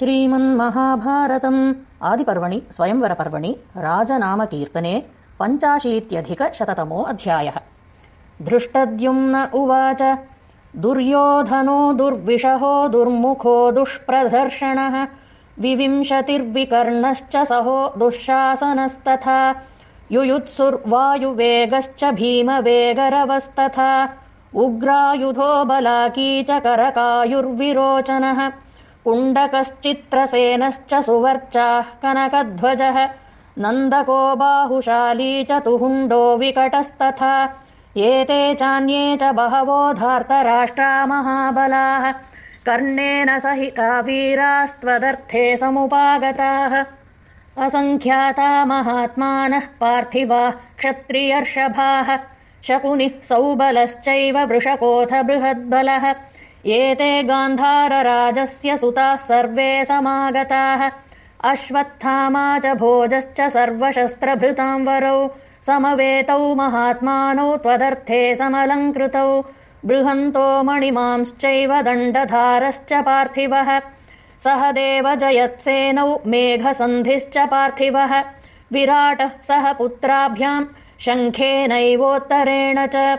श्रीमन्महाभारतम्। आदिपर्वणि स्वयंवरपर्वणि राजनामकीर्तने पञ्चाशीत्यधिकशततमो अध्यायः धृष्टद्युम्न उवाच दुर्योधनो दुर्विषहो दुर्मुखो दुष्प्रदर्शनः विविंशतिर्विकर्णश्च सहो दुःशासनस्तथा युयुत्सुर्वायुवेगश्च भीमवेगरवस्तथा उग्रायुधो बलाकी च करकायुर्विरोचनः कुण्डकश्चित्रसेनश्च सुवर्चाः कनकध्वजः नन्दको बाहुशाली च तुहुण्डो विकटस्तथा एते चान्ये च बहवो धार्तराष्ट्रा महाबलाः कर्णेन सहिता वीरास्त्वदर्थे समुपागताः। असङ्ख्याता महात्मानः पार्थिवाः क्षत्रियर्षभाः शकुनिः सौबलश्चैव वृषकोऽथ बृहद्बलः एते गान्धारराजस्य सुताः सर्वे समागताः। अश्वत्थामा च भोजश्च सर्वशस्त्रभृताम्बरौ समवेतौ महात्मानौ त्वदर्थे समलङ्कृतौ। बृहन्तो मणिमांश्चैव दण्डधारश्च पार्थिवः। सह देव जयत्सेनौ मेघसन्धिश्च पार्थिवः। विराटः सह पुत्राभ्याम् शङ्खेनैवोत्तरेण च